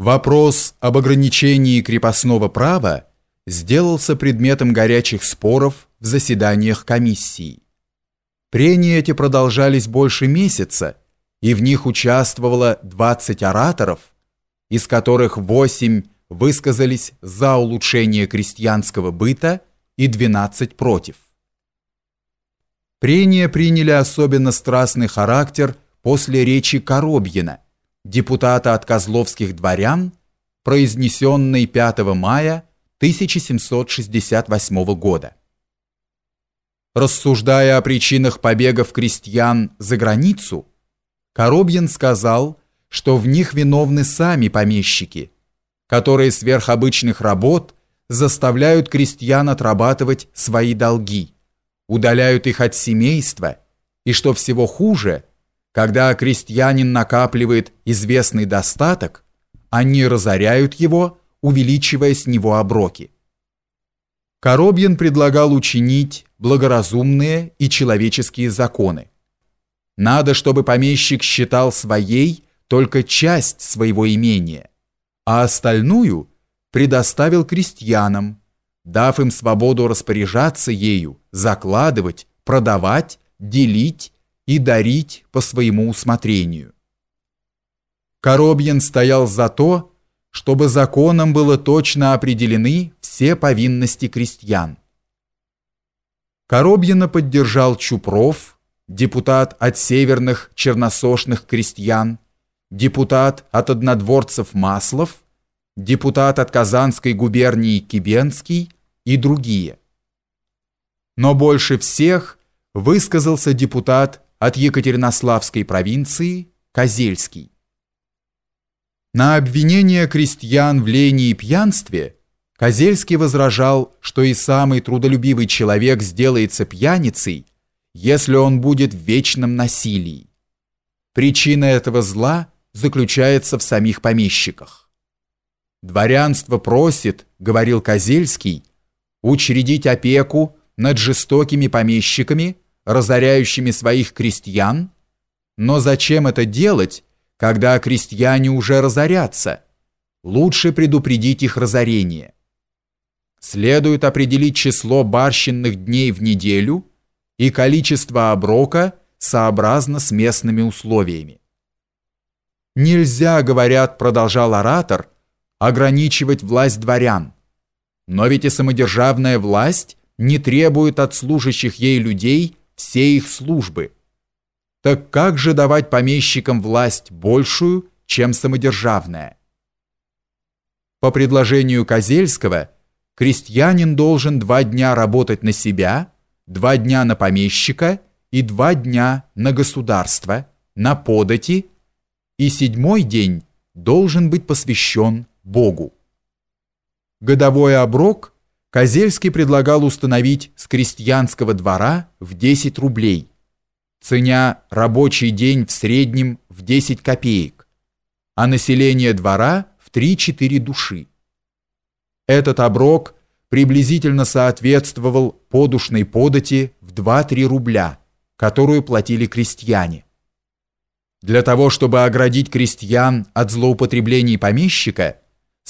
Вопрос об ограничении крепостного права сделался предметом горячих споров в заседаниях комиссии. Прения эти продолжались больше месяца, и в них участвовало 20 ораторов, из которых 8 высказались за улучшение крестьянского быта и 12 против. Прения приняли особенно страстный характер после речи Коробьина, депутата от Козловских дворян, произнесенной 5 мая 1768 года. Рассуждая о причинах побегов крестьян за границу, Коробьин сказал, что в них виновны сами помещики, которые сверх обычных работ заставляют крестьян отрабатывать свои долги, удаляют их от семейства, и что всего хуже, когда крестьянин накапливает известный достаток, они разоряют его, увеличивая с него оброки. Коробьин предлагал учинить благоразумные и человеческие законы. Надо, чтобы помещик считал своей только часть своего имения, а остальную предоставил крестьянам, дав им свободу распоряжаться ею, закладывать, продавать, делить и дарить по своему усмотрению. Коробьин стоял за то, чтобы законом было точно определены все повинности крестьян. Коробьина поддержал Чупров, депутат от северных черносошных крестьян, депутат от однодворцев Маслов, депутат от Казанской губернии Кибенский и другие. Но больше всех высказался депутат от Екатеринославской провинции Козельский. На обвинение крестьян в лени и пьянстве Козельский возражал, что и самый трудолюбивый человек сделается пьяницей, если он будет в вечном насилии. Причина этого зла заключается в самих помещиках. Дворянство просит, говорил Козельский, учредить опеку над жестокими помещиками, разоряющими своих крестьян, но зачем это делать, когда крестьяне уже разорятся? Лучше предупредить их разорение. Следует определить число барщинных дней в неделю и количество оброка сообразно с местными условиями. Нельзя, говорят, продолжал оратор, ограничивать власть дворян. Но ведь и самодержавная власть не требует от служащих ей людей все их службы. Так как же давать помещикам власть большую, чем самодержавная? По предложению Козельского – крестьянин должен два дня работать на себя, два дня на помещика и два дня на государство, на подати, и седьмой день должен быть посвящен Богу. Годовой оброк Козельский предлагал установить с крестьянского двора в 10 рублей, ценя рабочий день в среднем в 10 копеек, а население двора в 3-4 души. Этот оброк приблизительно соответствовал подушной подати в 2-3 рубля, которую платили крестьяне. Для того, чтобы оградить крестьян от злоупотреблений помещика,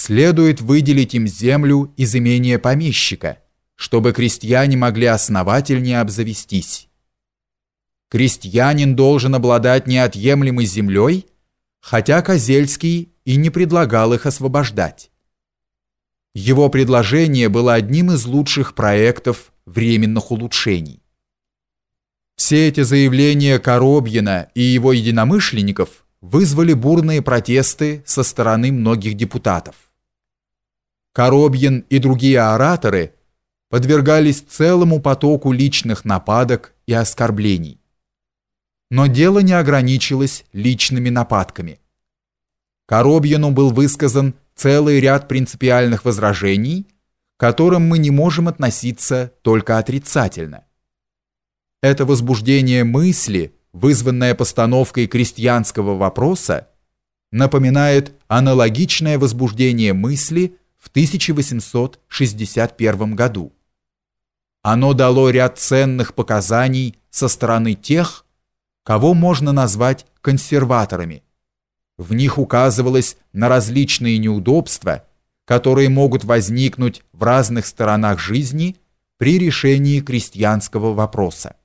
следует выделить им землю из имения помещика, чтобы крестьяне могли основательнее обзавестись. Крестьянин должен обладать неотъемлемой землей, хотя Козельский и не предлагал их освобождать. Его предложение было одним из лучших проектов временных улучшений. Все эти заявления Коробьина и его единомышленников вызвали бурные протесты со стороны многих депутатов. Коробьин и другие ораторы подвергались целому потоку личных нападок и оскорблений. Но дело не ограничилось личными нападками. Коробьину был высказан целый ряд принципиальных возражений, к которым мы не можем относиться только отрицательно. Это возбуждение мысли, вызванное постановкой крестьянского вопроса, напоминает аналогичное возбуждение мысли в 1861 году. Оно дало ряд ценных показаний со стороны тех, кого можно назвать консерваторами – В них указывалось на различные неудобства, которые могут возникнуть в разных сторонах жизни при решении крестьянского вопроса.